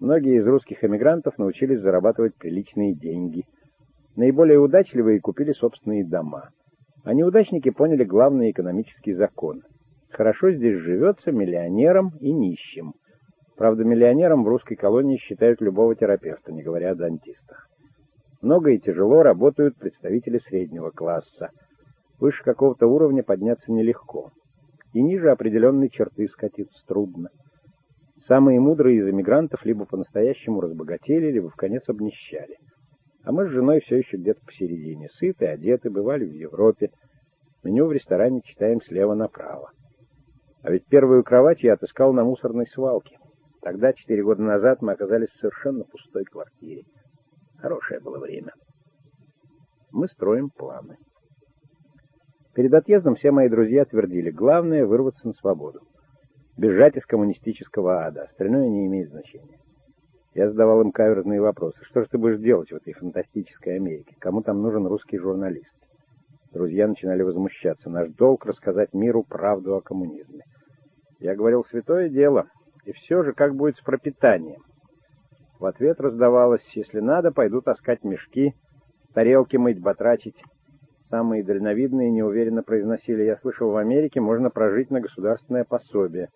Многие из русских эмигрантов научились зарабатывать приличные деньги. Наиболее удачливые купили собственные дома. А неудачники поняли главный экономический закон. Хорошо здесь живется миллионерам и нищим. Правда, миллионером в русской колонии считают любого терапевта, не говоря о дантистах. Много и тяжело работают представители среднего класса. Выше какого-то уровня подняться нелегко. И ниже определенной черты скатиться трудно. Самые мудрые из эмигрантов либо по-настоящему разбогатели, либо в конец обнищали. А мы с женой все еще где-то посередине. Сыты, одеты, бывали в Европе. Меню в ресторане читаем слева направо. А ведь первую кровать я отыскал на мусорной свалке. Тогда, четыре года назад, мы оказались в совершенно пустой квартире. Хорошее было время. Мы строим планы. Перед отъездом все мои друзья твердили, главное — вырваться на свободу. Бежать из коммунистического ада, остальное не имеет значения. Я задавал им каверзные вопросы. Что же ты будешь делать в этой фантастической Америке? Кому там нужен русский журналист? Друзья начинали возмущаться. Наш долг — рассказать миру правду о коммунизме. Я говорил, святое дело. И все же, как будет с пропитанием? В ответ раздавалось, если надо, пойду таскать мешки, тарелки мыть, батрачить. Самые дальновидные неуверенно произносили, я слышал, в Америке можно прожить на государственное пособие.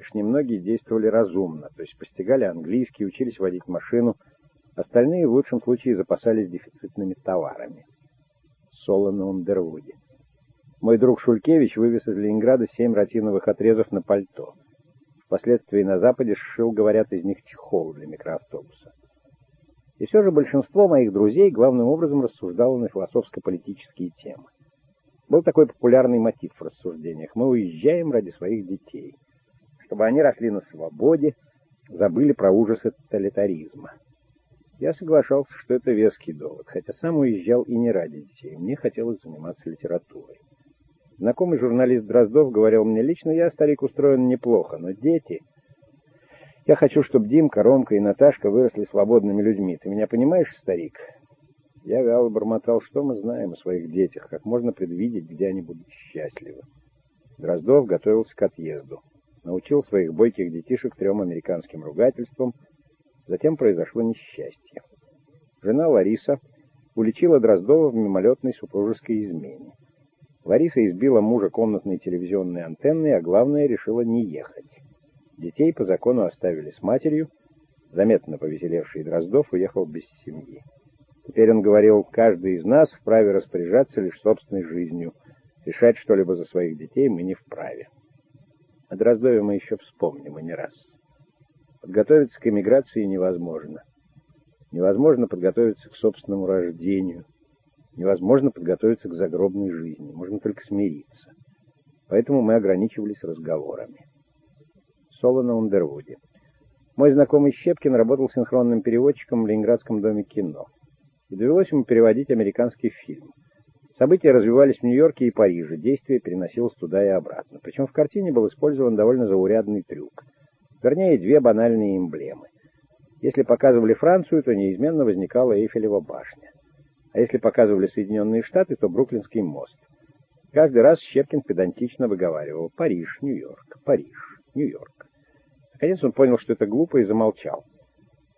Лишь немногие действовали разумно, то есть постигали английский, учились водить машину, остальные в лучшем случае запасались дефицитными товарами. Соло на Ундервуде. Мой друг Шулькевич вывез из Ленинграда семь ротиновых отрезов на пальто. Впоследствии на Западе сшил, говорят, из них чехол для микроавтобуса. И все же большинство моих друзей главным образом рассуждало на философско-политические темы. Был такой популярный мотив в рассуждениях. Мы уезжаем ради своих детей. Чтобы они росли на свободе, забыли про ужасы тоталитаризма. Я соглашался, что это веский довод, хотя сам уезжал и не ради детей. Мне хотелось заниматься литературой. Знакомый журналист Дроздов говорил мне лично, я, старик, устроен неплохо, но дети... Я хочу, чтобы Димка, Ромка и Наташка выросли свободными людьми. Ты меня понимаешь, старик? Я вяло бормотал, что мы знаем о своих детях, как можно предвидеть, где они будут счастливы. Дроздов готовился к отъезду. Научил своих бойких детишек трем американским ругательствам. Затем произошло несчастье. Жена Лариса уличила Дроздова в мимолетной супружеской измене. Лариса избила мужа комнатной телевизионной антенной, а главное, решила не ехать. Детей по закону оставили с матерью. Заметно повеселевший Дроздов уехал без семьи. Теперь он говорил, каждый из нас вправе распоряжаться лишь собственной жизнью. Решать что-либо за своих детей мы не вправе. О Дроздове мы еще вспомним, и не раз. Подготовиться к эмиграции невозможно. Невозможно подготовиться к собственному рождению. Невозможно подготовиться к загробной жизни. Можно только смириться. Поэтому мы ограничивались разговорами. Соло на Ундервуде. Мой знакомый Щепкин работал синхронным переводчиком в Ленинградском доме кино. И довелось ему переводить американский фильм. События развивались в Нью-Йорке и Париже, действие переносилось туда и обратно. Причем в картине был использован довольно заурядный трюк. Вернее, две банальные эмблемы. Если показывали Францию, то неизменно возникала Эйфелева башня. А если показывали Соединенные Штаты, то Бруклинский мост. Каждый раз Щепкин педантично выговаривал «Париж, Нью-Йорк, Париж, Нью-Йорк». Наконец он понял, что это глупо, и замолчал.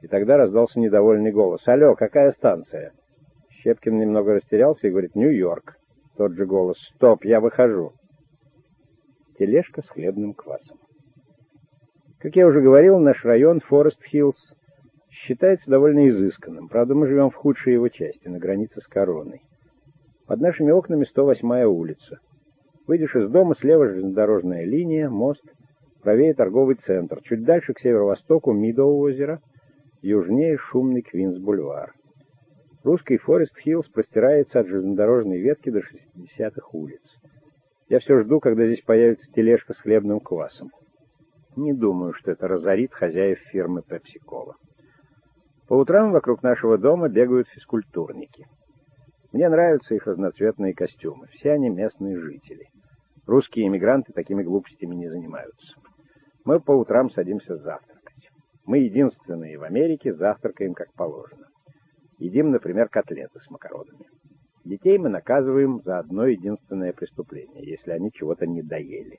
И тогда раздался недовольный голос. «Алло, какая станция?» Щепкин немного растерялся и говорит «Нью-Йорк». Тот же голос «Стоп, я выхожу». Тележка с хлебным квасом. Как я уже говорил, наш район, Форест-Хиллз, считается довольно изысканным. Правда, мы живем в худшей его части, на границе с Короной. Под нашими окнами 108-я улица. Выйдешь из дома, слева железнодорожная линия, мост — Правее торговый центр. Чуть дальше к северо-востоку Мидоу-озеро. Южнее шумный Квинс-бульвар. Русский Форест-Хиллз простирается от железнодорожной ветки до 60-х улиц. Я все жду, когда здесь появится тележка с хлебным квасом. Не думаю, что это разорит хозяев фирмы Пепси-Кола. По утрам вокруг нашего дома бегают физкультурники. Мне нравятся их разноцветные костюмы. Все они местные жители. Русские иммигранты такими глупостями не занимаются. Мы по утрам садимся завтракать. Мы единственные в Америке завтракаем как положено. Едим, например, котлеты с макаронами. Детей мы наказываем за одно единственное преступление, если они чего-то не доели.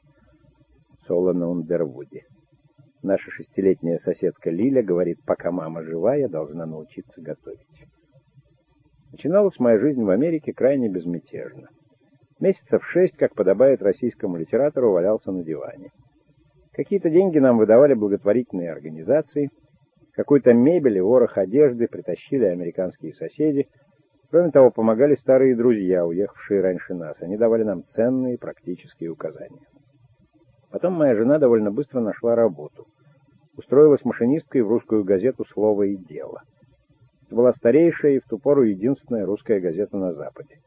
Соло на. Наша шестилетняя соседка Лиля говорит, пока мама жива, я должна научиться готовить. Начиналась моя жизнь в Америке крайне безмятежно. Месяцев шесть, как подобает российскому литератору, валялся на диване. Какие-то деньги нам выдавали благотворительные организации, какую-то мебель и ворох одежды притащили американские соседи. Кроме того, помогали старые друзья, уехавшие раньше нас. Они давали нам ценные практические указания. Потом моя жена довольно быстро нашла работу. Устроилась машинисткой в русскую газету «Слово и дело». Это была старейшая и в ту пору единственная русская газета на Западе.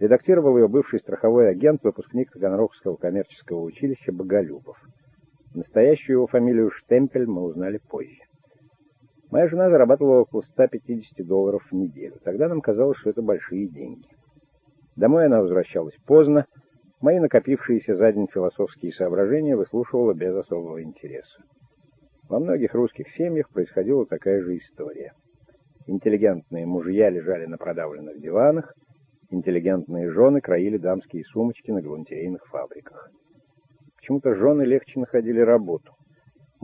Редактировал ее бывший страховой агент, выпускник Таганрогского коммерческого училища Боголюбов. Настоящую его фамилию Штемпель мы узнали позже. Моя жена зарабатывала около 150 долларов в неделю. Тогда нам казалось, что это большие деньги. Домой она возвращалась поздно. Мои накопившиеся за день философские соображения выслушивала без особого интереса. Во многих русских семьях происходила такая же история. Интеллигентные мужья лежали на продавленных диванах, интеллигентные жены краили дамские сумочки на галантерейных фабриках. Почему-то жены легче находили работу.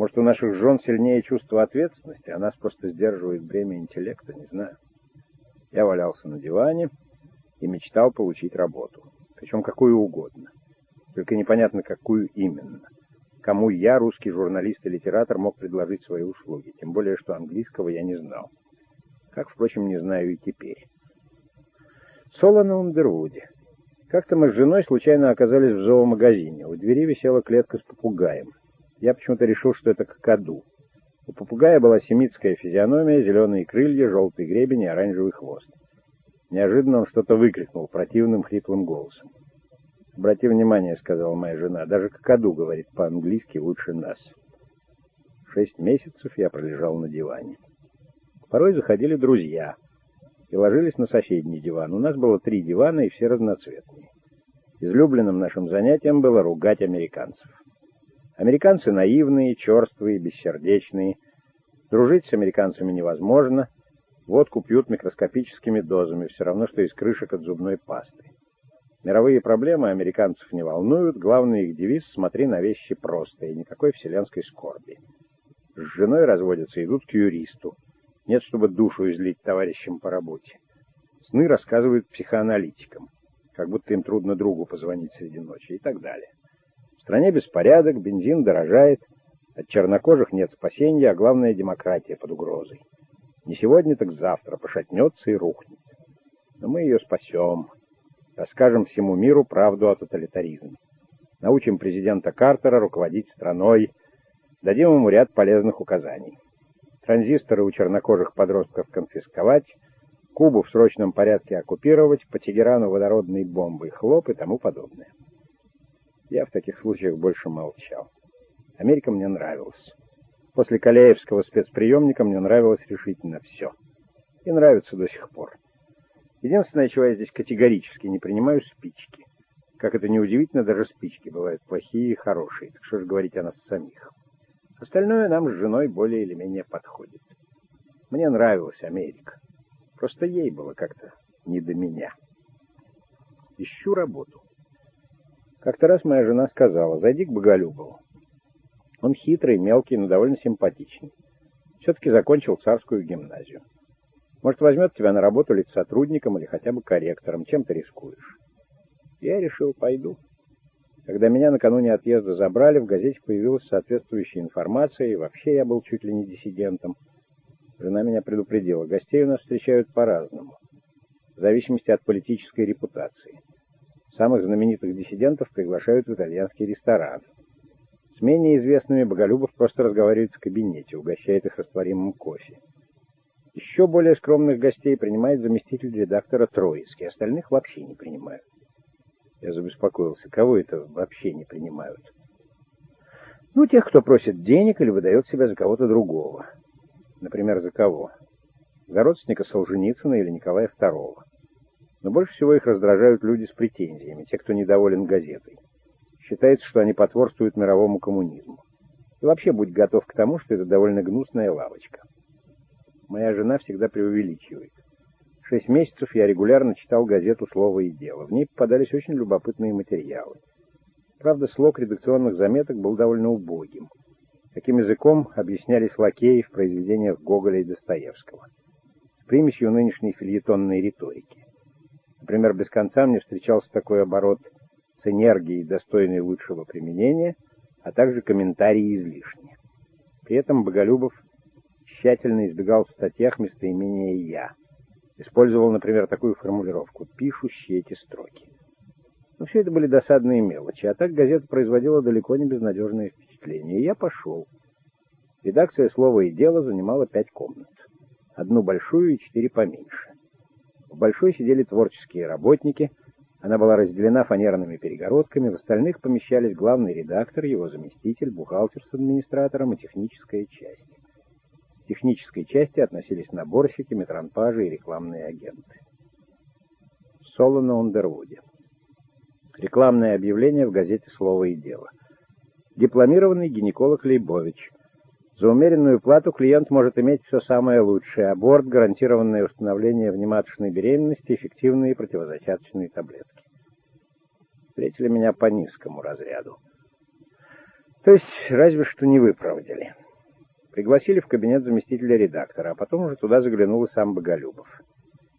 Может, у наших жен сильнее чувство ответственности, а нас просто сдерживает бремя интеллекта, не знаю. Я валялся на диване и мечтал получить работу. Причем какую угодно. Только непонятно, какую именно. Кому я, русский журналист и литератор, мог предложить свои услуги. Тем более, что английского я не знал. Как, впрочем, не знаю и теперь. Соло на Ундервуде. Как-то мы с женой случайно оказались в зоомагазине. У двери висела клетка с попугаем. Я почему-то решил, что это какаду. У попугая была семитская физиономия, зеленые крылья, желтый гребень и оранжевый хвост. Неожиданно он что-то выкрикнул противным хриплым голосом. «Обрати внимание», — сказала моя жена, — «даже какаду говорит по-английски лучше нас». Шесть месяцев я пролежал на диване. Порой заходили друзья — и ложились на соседний диван. У нас было три дивана, и все разноцветные. Излюбленным нашим занятием было ругать американцев. Американцы наивные, черствые, бессердечные. Дружить с американцами невозможно. Водку пьют микроскопическими дозами, все равно, что из крышек от зубной пасты. Мировые проблемы американцев не волнуют, главный их девиз «смотри на вещи просто» и никакой вселенской скорби. С женой разводятся, идут к юристу. Нет, чтобы душу излить товарищам по работе. Сны рассказывают психоаналитикам, как будто им трудно другу позвонить среди ночи и так далее. В стране беспорядок, бензин дорожает, от чернокожих нет спасения, а главное демократия под угрозой. Не сегодня, так завтра пошатнется и рухнет. Но мы ее спасем. Расскажем всему миру правду о тоталитаризме. Научим президента Картера руководить страной. Дадим ему ряд полезных указаний транзисторы у чернокожих подростков конфисковать, Кубу в срочном порядке оккупировать, по Тегерану водородные бомбы, хлоп и тому подобное. Я в таких случаях больше молчал. Америка мне нравилась. После Каляевского спецприемника мне нравилось решительно все. И нравится до сих пор. Единственное, чего я здесь категорически не принимаю, спички. Как это неудивительно, даже спички бывают плохие и хорошие. Так что же говорить о нас самих. Остальное нам с женой более или менее подходит. Мне нравилась Америка. Просто ей было как-то не до меня. Ищу работу. Как-то раз моя жена сказала, зайди к Боголюбову. Он хитрый, мелкий, но довольно симпатичный. Все-таки закончил царскую гимназию. Может, возьмет тебя на работу ли сотрудником, или хотя бы корректором. Чем ты рискуешь? Я решил, пойду. Когда меня накануне отъезда забрали, в газете появилась соответствующая информация, и вообще я был чуть ли не диссидентом. Жена меня предупредила, гостей у нас встречают по-разному, в зависимости от политической репутации. Самых знаменитых диссидентов приглашают в итальянский ресторан. С менее известными Боголюбов просто разговаривает в кабинете, угощает их растворимым кофе. Еще более скромных гостей принимает заместитель редактора Троицкий, остальных вообще не принимают. Я забеспокоился. Кого это вообще не принимают? Ну, тех, кто просит денег или выдает себя за кого-то другого. Например, за кого? За родственника Солженицына или Николая II. Но больше всего их раздражают люди с претензиями, те, кто недоволен газетой. Считается, что они потворствуют мировому коммунизму. И вообще будь готов к тому, что это довольно гнусная лавочка. Моя жена всегда преувеличивает. Шесть месяцев я регулярно читал газету «Слово и дело». В ней попадались очень любопытные материалы. Правда, слог редакционных заметок был довольно убогим. Каким языком объяснялись лакеи в произведениях Гоголя и Достоевского. С примесью нынешней фильетонной риторики. Например, без конца мне встречался такой оборот с энергией, достойной лучшего применения, а также комментарии излишние. При этом Боголюбов тщательно избегал в статьях местоимения «я». Использовал, например, такую формулировку «пишущие эти строки». Но все это были досадные мелочи, а так газета производила далеко не безнадежное впечатление, и я пошел. Редакция «Слово и дело» занимала пять комнат. Одну большую и четыре поменьше. Большой сидели творческие работники, она была разделена фанерными перегородками, в остальных помещались главный редактор, его заместитель, бухгалтер с администратором и техническая часть. К технической части относились наборщики, метранпажи и рекламные агенты. Соло на Ундервуде. Рекламное объявление в газете «Слово и дело». Дипломированный гинеколог Лейбович. За умеренную плату клиент может иметь все самое лучшее. Аборт, гарантированное установление внематочной беременности, эффективные противозачаточные таблетки. Встретили меня по низкому разряду. То есть, разве что не выпроводили. Пригласили в кабинет заместителя редактора, а потом уже туда заглянул и сам Боголюбов.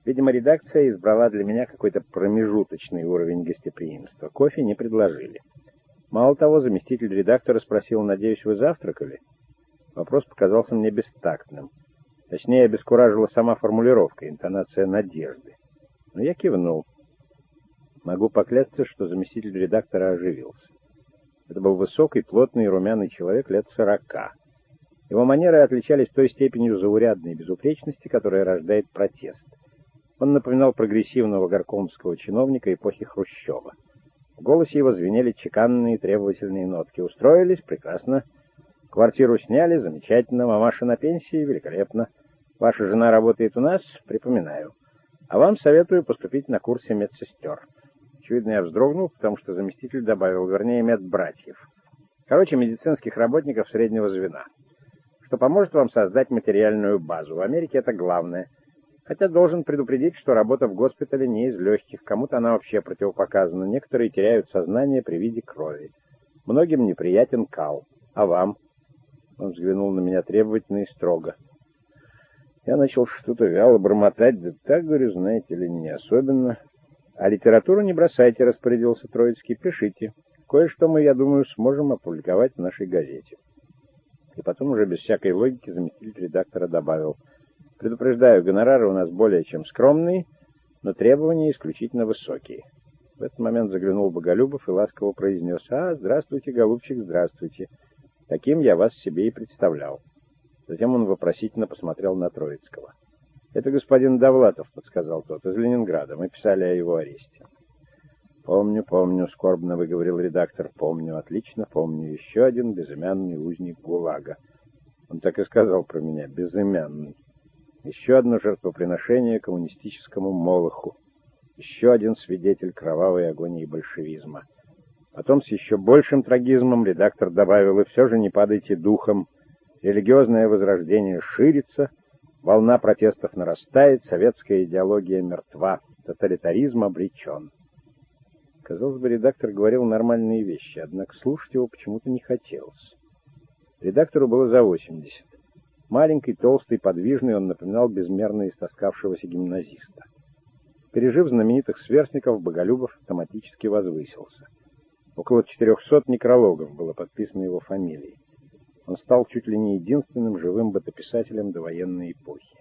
Видимо, редакция избрала для меня какой-то промежуточный уровень гостеприимства. Кофе не предложили. Мало того, заместитель редактора спросил, «Надеюсь, вы завтракали?» Вопрос показался мне бестактным. Точнее, обескуражила сама формулировка, интонация надежды. Но я кивнул. Могу поклясться, что заместитель редактора оживился. Это был высокий, плотный, румяный человек лет сорока. Его манеры отличались той степенью заурядной безупречности, которая рождает протест — он напоминал прогрессивного горкомского чиновника эпохи Хрущева. В голосе его звенели чеканные требовательные нотки. «Устроились? Прекрасно. Квартиру сняли? Замечательно. Мамаша на пенсии? Великолепно. Ваша жена работает у нас? Припоминаю. А вам советую поступить на курсы медсестер». Очевидно, я вздрогнул, потому что заместитель добавил, вернее, медбратьев. Короче, медицинских работников среднего звена. Что поможет вам создать материальную базу. В Америке это главное — Хотя должен предупредить, что работа в госпитале не из легких, кому-то она вообще противопоказана, некоторые теряют сознание при виде крови. Многим неприятен кал. А вам? Он взглянул на меня требовательно и строго. Я начал что-то вяло бормотать, да так, говорю, знаете ли, не особенно. А литературу не бросайте, распорядился Троицкий, пишите. Кое-что мы, я думаю, сможем опубликовать в нашей газете. И потом уже без всякой логики заместитель редактора добавил — Предупреждаю, гонорары у нас более чем скромные, но требования исключительно высокие. В этот момент заглянул Боголюбов и ласково произнес, «А, здравствуйте, голубчик, здравствуйте. Таким я вас себе и представлял». Затем он вопросительно посмотрел на Троицкого. «Это господин Довлатов», — подсказал тот, — «из Ленинграда. Мы писали о его аресте». «Помню, помню», — скорбно выговорил редактор. «Помню, отлично помню. Еще один безымянный узник ГУЛАГа». Он так и сказал про меня, безымянный. Еще одно жертвоприношение коммунистическому молоху. Еще один свидетель кровавой агонии большевизма. Потом с еще большим трагизмом редактор добавил, и все же не падайте духом. Религиозное возрождение ширится, волна протестов нарастает, советская идеология мертва, тоталитаризм обречен. Казалось бы, редактор говорил нормальные вещи, однако слушать его почему-то не хотелось. Редактору было за 80. Маленький, толстый, подвижный, он напоминал безмерно истоскавшегося гимназиста. Пережив знаменитых сверстников, Боголюбов автоматически возвысился. Около 400 некрологов было подписано его фамилией. Он стал чуть ли не единственным живым бытописателем довоенной эпохи.